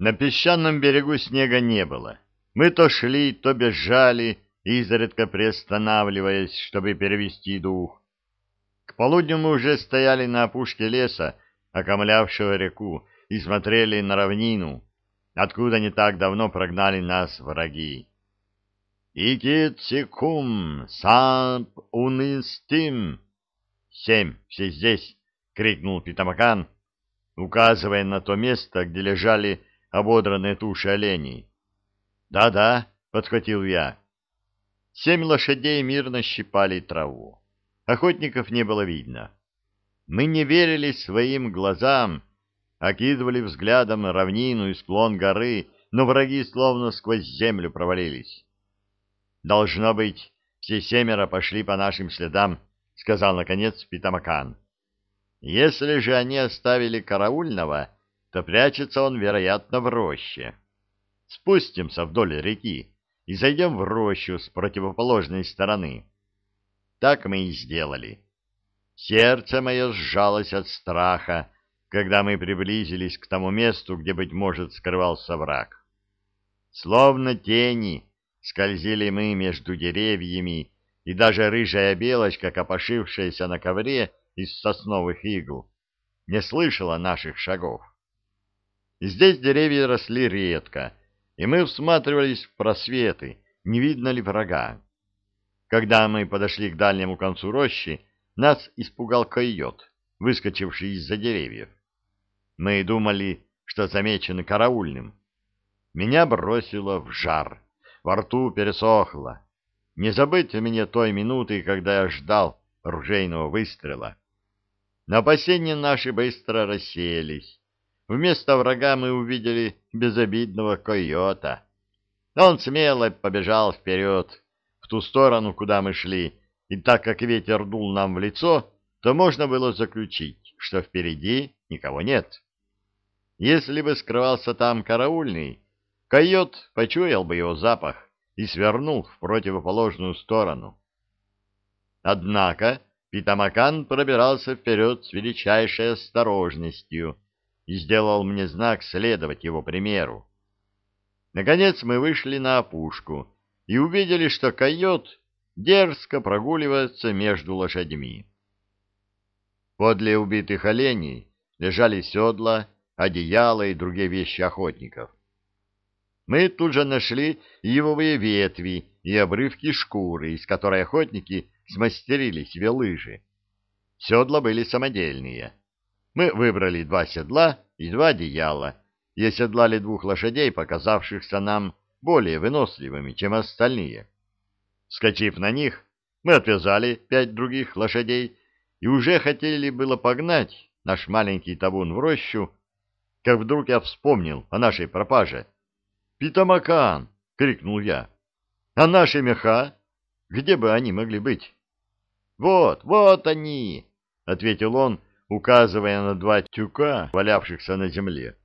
На песчаном берегу снега не было. Мы то шли, то бежали, изредка приостанавливаясь, чтобы перевести дух. К полудню мы уже стояли на опушке леса, окомлявшего реку, и смотрели на равнину, откуда не так давно прогнали нас враги. «Икитсикум, сап уныстим!» «Семь, все здесь!» — крикнул Питамакан, указывая на то место, где лежали ободранные туши оленей. «Да-да», — подхватил я. Семь лошадей мирно щипали траву. Охотников не было видно. Мы не верили своим глазам, окидывали взглядом равнину и склон горы, но враги словно сквозь землю провалились. «Должно быть, все семеро пошли по нашим следам», — сказал, наконец, Питамакан. «Если же они оставили караульного, то прячется он, вероятно, в роще. Спустимся вдоль реки и зайдем в рощу с противоположной стороны. Так мы и сделали. Сердце мое сжалось от страха, когда мы приблизились к тому месту, где, быть может, скрывался враг. Словно тени скользили мы между деревьями, и даже рыжая белочка, копошившаяся на ковре из сосновых игл, не слышала наших шагов. Здесь деревья росли редко, и мы всматривались в просветы, не видно ли врага. Когда мы подошли к дальнему концу рощи, нас испугал койот, выскочивший из-за деревьев. Мы думали, что замечены караульным. Меня бросило в жар, во рту пересохло. Не забыть мне той минуты, когда я ждал ружейного выстрела. Но опасения наши быстро рассеялись. Вместо врага мы увидели безобидного койота. Он смело побежал вперед, в ту сторону, куда мы шли, и так как ветер дул нам в лицо, то можно было заключить, что впереди никого нет. Если бы скрывался там караульный, койот почуял бы его запах и свернул в противоположную сторону. Однако Питамакан пробирался вперед с величайшей осторожностью и сделал мне знак следовать его примеру. Наконец мы вышли на опушку и увидели, что койот дерзко прогуливается между лошадьми. Подле убитых оленей лежали седла, одеяла и другие вещи охотников. Мы тут же нашли ивовые ветви и обрывки шкуры, из которой охотники смастерили себе лыжи. Седла были самодельные. Мы выбрали два седла и два одеяла и оседлали двух лошадей, показавшихся нам более выносливыми, чем остальные. Скочив на них, мы отвязали пять других лошадей и уже хотели было погнать наш маленький табун в рощу, как вдруг я вспомнил о нашей пропаже. «Питамакан!» — крикнул я. «А наши меха? Где бы они могли быть?» «Вот, вот они!» — ответил он, указывая на два тюка, валявшихся на земле.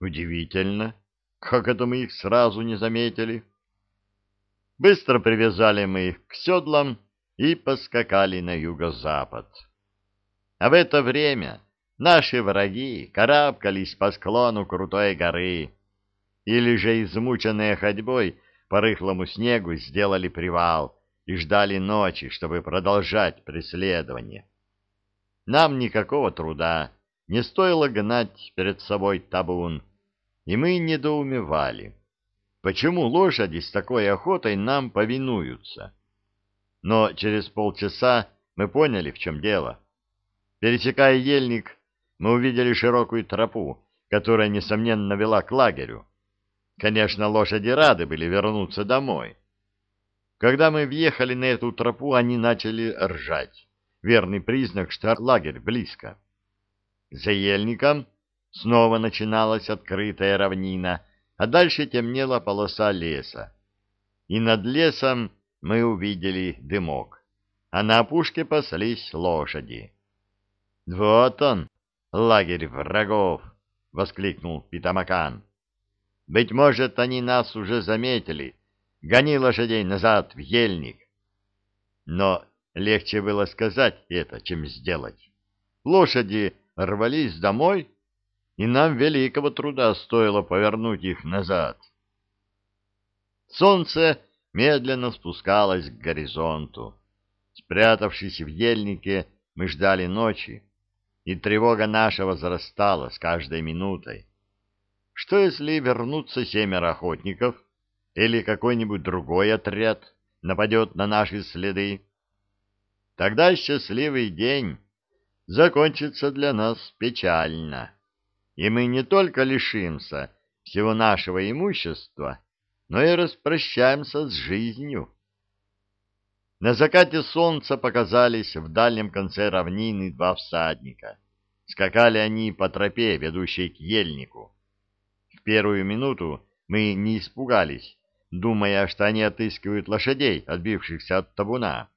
«Удивительно, как это мы их сразу не заметили!» Быстро привязали мы их к седлам и поскакали на юго-запад. А в это время Наши враги карабкались по склону крутой горы, или же, измученные ходьбой по рыхлому снегу, сделали привал и ждали ночи, чтобы продолжать преследование. Нам никакого труда не стоило гнать перед собой табун, и мы недоумевали, почему лошади с такой охотой нам повинуются. Но через полчаса мы поняли, в чем дело. Пересекая ельник, мы увидели широкую тропу, которая, несомненно, вела к лагерю. Конечно, лошади рады были вернуться домой. Когда мы въехали на эту тропу, они начали ржать. Верный признак, что лагерь близко. За ельником снова начиналась открытая равнина, а дальше темнела полоса леса. И над лесом мы увидели дымок, а на опушке паслись лошади. Вот он, лагерь врагов! — воскликнул Питамакан. — Быть может, они нас уже заметили. Гони лошадей назад в ельник. Но легче было сказать это, чем сделать. Лошади рвались домой, и нам великого труда стоило повернуть их назад. Солнце медленно спускалось к горизонту. Спрятавшись в ельнике, мы ждали ночи, и тревога наша возрастала с каждой минутой. Что если вернутся семеро охотников или какой-нибудь другой отряд нападет на наши следы? Тогда счастливый день закончится для нас печально, и мы не только лишимся всего нашего имущества, но и распрощаемся с жизнью. На закате солнца показались в дальнем конце равнины два всадника. Скакали они по тропе, ведущей к ельнику. В первую минуту мы не испугались, думая, что они отыскивают лошадей, отбившихся от табуна.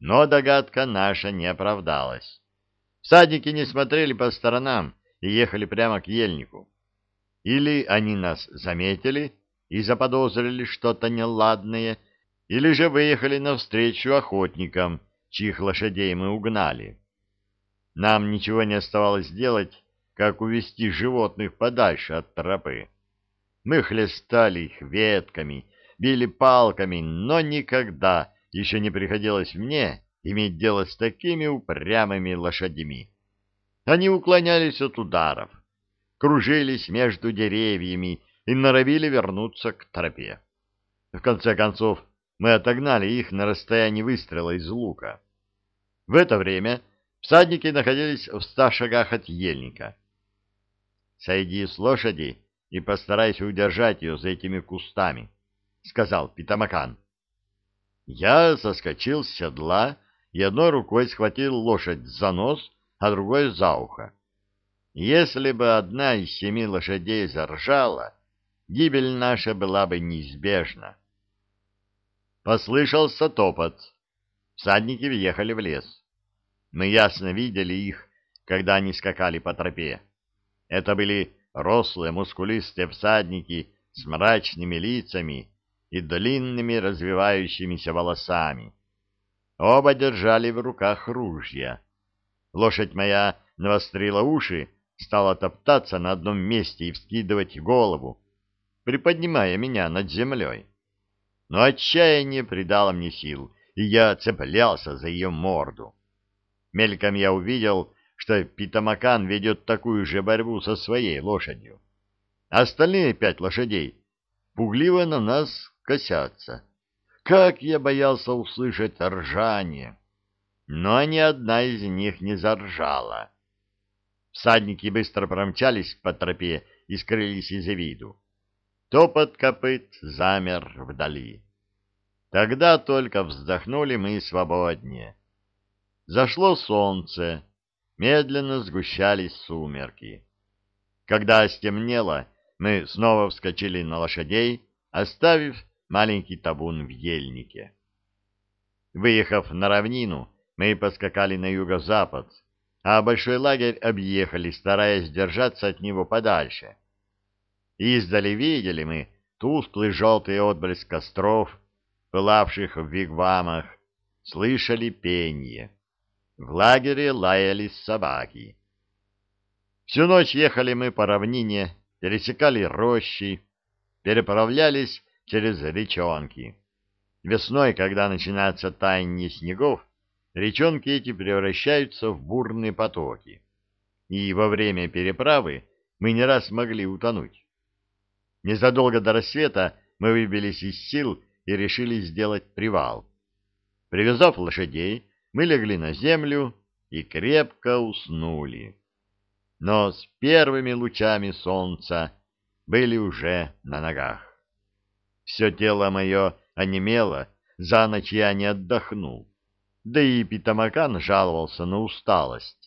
Но догадка наша не оправдалась. Всадники не смотрели по сторонам и ехали прямо к ельнику. Или они нас заметили и заподозрили что-то неладное, или же выехали навстречу охотникам, чьих лошадей мы угнали. Нам ничего не оставалось делать, как увести животных подальше от тропы. Мы хлестали их ветками, били палками, но никогда еще не приходилось мне иметь дело с такими упрямыми лошадьми. Они уклонялись от ударов, кружились между деревьями и норовили вернуться к тропе. В конце концов, мы отогнали их на расстоянии выстрела из лука. В это время всадники находились в ста шагах от ельника. «Сойди с лошади и постарайся удержать ее за этими кустами», — сказал Питамакан. Я соскочил с седла и одной рукой схватил лошадь за нос, а другой за ухо. Если бы одна из семи лошадей заржала, гибель наша была бы неизбежна. Послышался топот. Всадники въехали в лес. Мы ясно видели их, когда они скакали по тропе. Это были рослые, мускулистые всадники с мрачными лицами и длинными развивающимися волосами. Оба держали в руках ружья. Лошадь моя навострила уши, стала топтаться на одном месте и вскидывать голову, приподнимая меня над землей. Но отчаяние придало мне сил, и я цеплялся за ее морду. Мельком я увидел, что Питамакан ведет такую же борьбу со своей лошадью. Остальные пять лошадей пугливо на нас косятся. Как я боялся услышать ржание! Но ни одна из них не заржала. Всадники быстро промчались по тропе и скрылись из виду. Топот копыт замер вдали. Тогда только вздохнули мы свободнее. Зашло солнце, медленно сгущались сумерки. Когда стемнело, мы снова вскочили на лошадей, оставив маленький табун в ельнике. Выехав на равнину, мы поскакали на юго-запад, а большой лагерь объехали, стараясь держаться от него подальше. Издали видели мы тусклый желтый отблеск костров, пылавших в вигвамах, слышали пение. В лагере лаялись собаки. Всю ночь ехали мы по равнине, пересекали рощи, переправлялись через речонки. Весной, когда начинается таяние снегов, речонки эти превращаются в бурные потоки. И во время переправы мы не раз могли утонуть. Незадолго до рассвета мы выбились из сил и решили сделать привал. Привязав лошадей, мы легли на землю и крепко уснули. Но с первыми лучами солнца были уже на ногах. Все тело мое онемело, за ночь я не отдохнул. Да и Питамакан жаловался на усталость.